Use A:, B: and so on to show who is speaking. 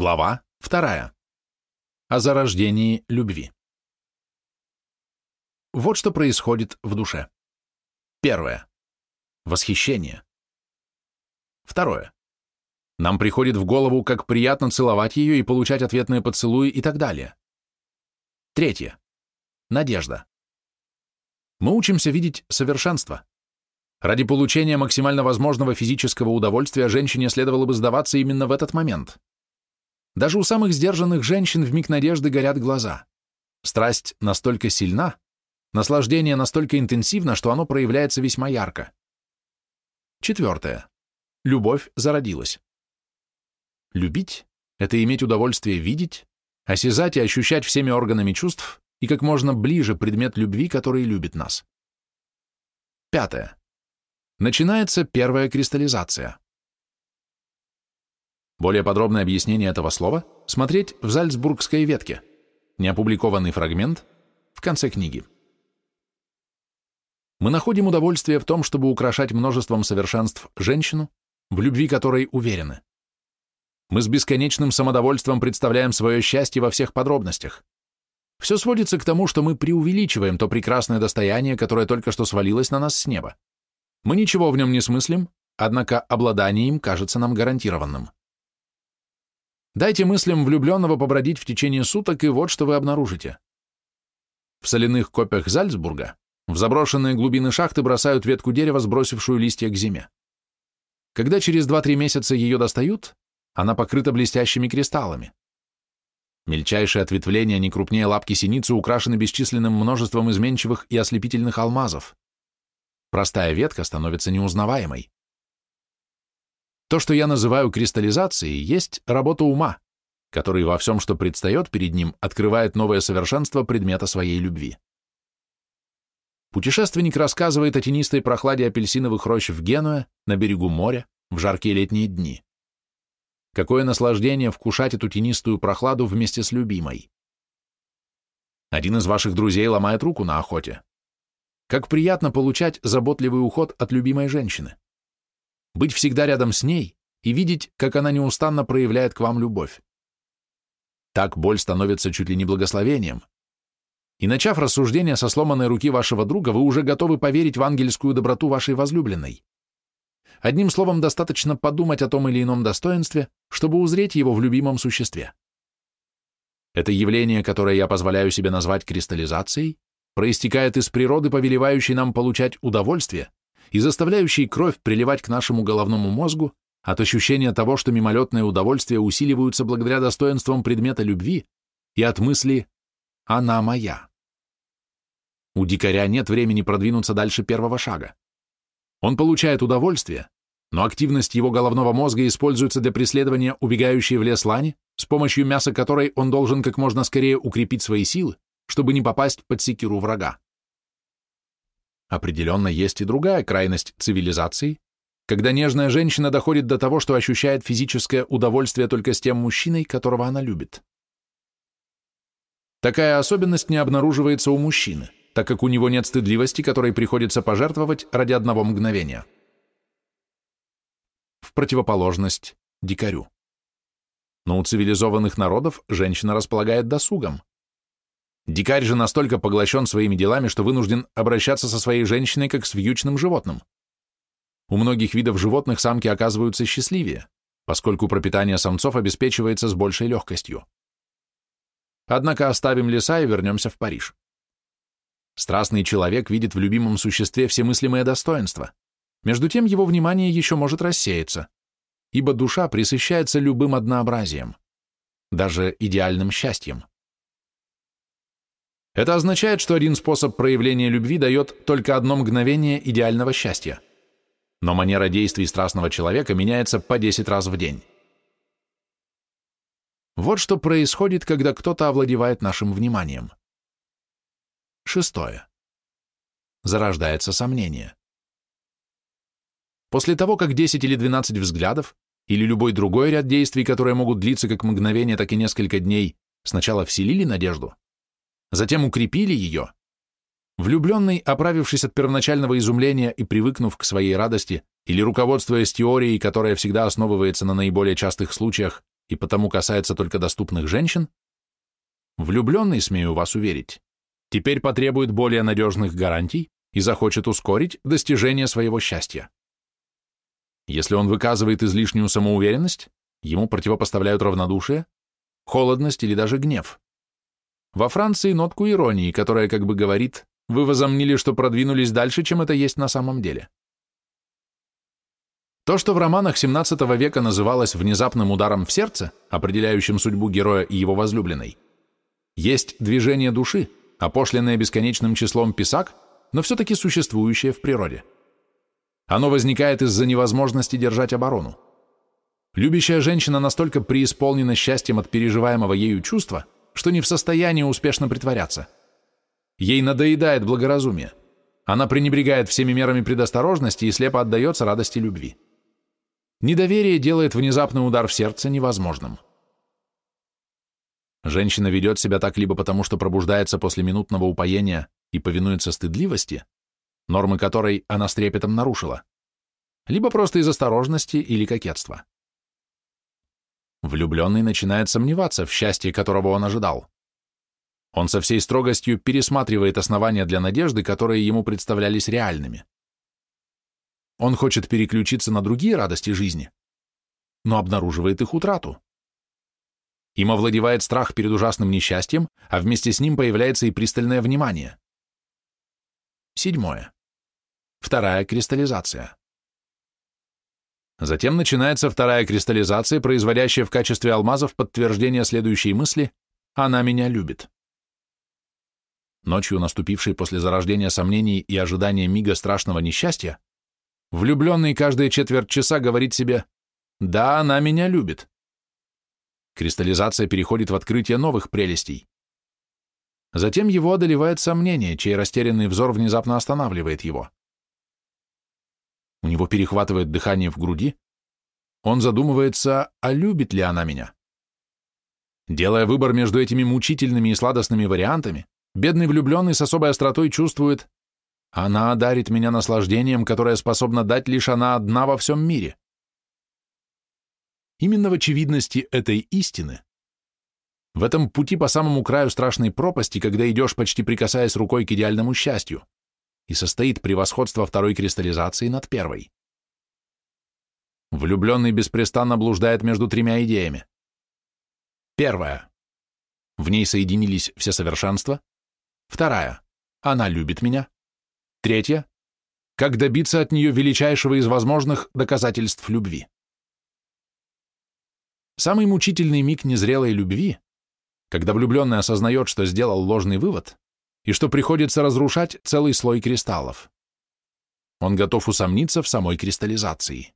A: Глава вторая. О зарождении любви. Вот что происходит в душе. Первое. Восхищение. Второе. Нам приходит в голову, как приятно целовать ее и получать ответные поцелуи и так далее. Третье. Надежда. Мы учимся видеть совершенство. Ради получения максимально возможного физического удовольствия женщине следовало бы сдаваться именно в этот момент. Даже у самых сдержанных женщин в миг надежды горят глаза. Страсть настолько сильна, наслаждение настолько интенсивно, что оно проявляется весьма ярко. Четвертое. Любовь зародилась. Любить — это иметь удовольствие видеть, осязать и ощущать всеми органами чувств и как можно ближе предмет любви, который любит нас. Пятое. Начинается первая кристаллизация. Более подробное объяснение этого слова смотреть в Зальцбургской ветке, неопубликованный фрагмент в конце книги. Мы находим удовольствие в том, чтобы украшать множеством совершенств женщину, в любви которой уверены. Мы с бесконечным самодовольством представляем свое счастье во всех подробностях. Все сводится к тому, что мы преувеличиваем то прекрасное достояние, которое только что свалилось на нас с неба. Мы ничего в нем не смыслим, однако обладание им кажется нам гарантированным. Дайте мыслям влюбленного побродить в течение суток, и вот что вы обнаружите. В соляных копях Зальцбурга в заброшенные глубины шахты бросают ветку дерева, сбросившую листья к зиме. Когда через 2-3 месяца ее достают, она покрыта блестящими кристаллами. Мельчайшие ответвления, не крупнее лапки синицы, украшены бесчисленным множеством изменчивых и ослепительных алмазов. Простая ветка становится неузнаваемой. То, что я называю кристаллизацией, есть работа ума, который во всем, что предстает перед ним, открывает новое совершенство предмета своей любви. Путешественник рассказывает о тенистой прохладе апельсиновых рощ в Генуе, на берегу моря, в жаркие летние дни. Какое наслаждение вкушать эту тенистую прохладу вместе с любимой. Один из ваших друзей ломает руку на охоте. Как приятно получать заботливый уход от любимой женщины быть всегда рядом с ней и видеть, как она неустанно проявляет к вам любовь. Так боль становится чуть ли не благословением. И начав рассуждение со сломанной руки вашего друга, вы уже готовы поверить в ангельскую доброту вашей возлюбленной. Одним словом, достаточно подумать о том или ином достоинстве, чтобы узреть его в любимом существе. Это явление, которое я позволяю себе назвать кристаллизацией, проистекает из природы, повелевающей нам получать удовольствие, и заставляющий кровь приливать к нашему головному мозгу от ощущения того, что мимолетные удовольствия усиливаются благодаря достоинствам предмета любви и от мысли «она моя». У дикаря нет времени продвинуться дальше первого шага. Он получает удовольствие, но активность его головного мозга используется для преследования убегающей в лес лани, с помощью мяса которой он должен как можно скорее укрепить свои силы, чтобы не попасть под секиру врага. Определенно есть и другая крайность цивилизации, когда нежная женщина доходит до того, что ощущает физическое удовольствие только с тем мужчиной, которого она любит. Такая особенность не обнаруживается у мужчины, так как у него нет стыдливости, которой приходится пожертвовать ради одного мгновения. В противоположность дикарю. Но у цивилизованных народов женщина располагает досугом. Дикарь же настолько поглощен своими делами, что вынужден обращаться со своей женщиной как с вьючным животным. У многих видов животных самки оказываются счастливее, поскольку пропитание самцов обеспечивается с большей легкостью. Однако оставим леса и вернемся в Париж. Страстный человек видит в любимом существе все мыслимые достоинства. Между тем его внимание еще может рассеяться, ибо душа присыщается любым однообразием, даже идеальным счастьем. Это означает, что один способ проявления любви дает только одно мгновение идеального счастья. Но манера действий страстного человека меняется по 10 раз в день. Вот что происходит, когда кто-то овладевает нашим вниманием. Шестое. Зарождается сомнение. После того, как 10 или 12 взглядов, или любой другой ряд действий, которые могут длиться как мгновение, так и несколько дней, сначала вселили надежду, затем укрепили ее. Влюбленный, оправившись от первоначального изумления и привыкнув к своей радости, или руководствуясь теорией, которая всегда основывается на наиболее частых случаях, и потому касается только доступных женщин, влюбленный, смею вас уверить, теперь потребует более надежных гарантий и захочет ускорить достижение своего счастья. Если он выказывает излишнюю самоуверенность, ему противопоставляют равнодушие, холодность или даже гнев. Во Франции нотку иронии, которая как бы говорит, вы возомнили, что продвинулись дальше, чем это есть на самом деле. То, что в романах XVII века называлось внезапным ударом в сердце, определяющим судьбу героя и его возлюбленной, есть движение души, опошленное бесконечным числом писак, но все-таки существующее в природе. Оно возникает из-за невозможности держать оборону. Любящая женщина настолько преисполнена счастьем от переживаемого ею чувства, что не в состоянии успешно притворяться. Ей надоедает благоразумие. Она пренебрегает всеми мерами предосторожности и слепо отдается радости любви. Недоверие делает внезапный удар в сердце невозможным. Женщина ведет себя так либо потому, что пробуждается после минутного упоения и повинуется стыдливости, нормы которой она с трепетом нарушила, либо просто из осторожности или кокетства. Влюбленный начинает сомневаться в счастье, которого он ожидал. Он со всей строгостью пересматривает основания для надежды, которые ему представлялись реальными. Он хочет переключиться на другие радости жизни, но обнаруживает их утрату. Им овладевает страх перед ужасным несчастьем, а вместе с ним появляется и пристальное внимание. Седьмое. Вторая кристаллизация. Затем начинается вторая кристаллизация, производящая в качестве алмазов подтверждение следующей мысли «Она меня любит». Ночью, наступившей после зарождения сомнений и ожидания мига страшного несчастья, Влюбленный каждые четверть часа говорит себе «Да, она меня любит». Кристаллизация переходит в открытие новых прелестей. Затем его одолевает сомнение, чей растерянный взор внезапно останавливает его. У него перехватывает дыхание в груди. Он задумывается, а любит ли она меня? Делая выбор между этими мучительными и сладостными вариантами, бедный влюбленный с особой остротой чувствует, она одарит меня наслаждением, которое способна дать лишь она одна во всем мире. Именно в очевидности этой истины, в этом пути по самому краю страшной пропасти, когда идешь, почти прикасаясь рукой к идеальному счастью, и состоит превосходство второй кристаллизации над первой. Влюбленный беспрестанно блуждает между тремя идеями. Первая. В ней соединились все совершенства. Вторая. Она любит меня. Третье. Как добиться от нее величайшего из возможных доказательств любви. Самый мучительный миг незрелой любви, когда влюбленный осознает, что сделал ложный вывод и что приходится разрушать целый слой кристаллов. Он готов усомниться в самой кристаллизации.